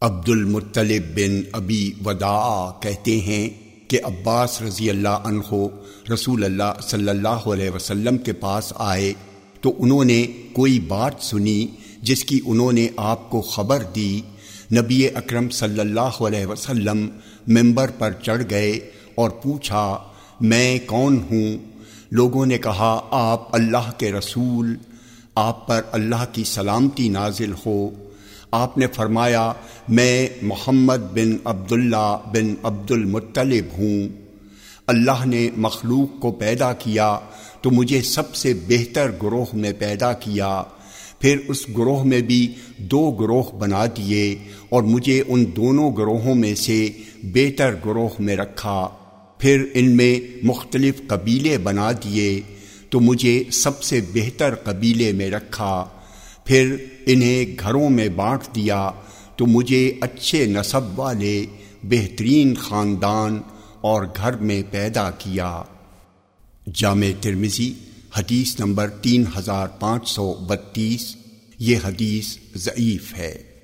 عبد المطلب بن ابی ودا کہتے ہیں کہ عباس رضی اللہ عنہ رسول اللہ صلی اللہ علیہ وسلم کے پاس آئے تو انہوں نے کوئی بات سنی جس کی انہوں نے آپ کو خبر دی۔ نبی اکرم صلی اللہ علیہ وسلم ممبر پر چڑھ گئے اور پوچھا، میں کون ہوں؟ لوگوں نے کہا، آپ اللہ کے رسول، آپ پر اللہ کی سلامتی نازل ہو۔ آپ نے فرمایا، میں محمد بن عبداللہ بن عبد المطلب ہوں۔ اللہ نے مخلوق کو پیدا کیا، تو مجھے سب سے بہتر گروہ میں پیدا کیا۔ پھر اس گروہ میں بھی دو گروہ بنا دیے اور مجھے ان دونوں گروہوں میں سے بہتر گروہ میں رکھا۔ پھر ان میں مختلف قبیلے بنا دیے، تو مجھے سب سے بہتر قبیلے میں رکھا۔ پھر انہیں گھروں میں بانٹ دیا تو مجھے اچھے نصب والے بہترین خاندان اور گھر میں پیدا کیا۔ جامع ترمزی حدیث نمبر تین ہزار پانچ سو بتیس، یہ حدیث ضعیف ہے۔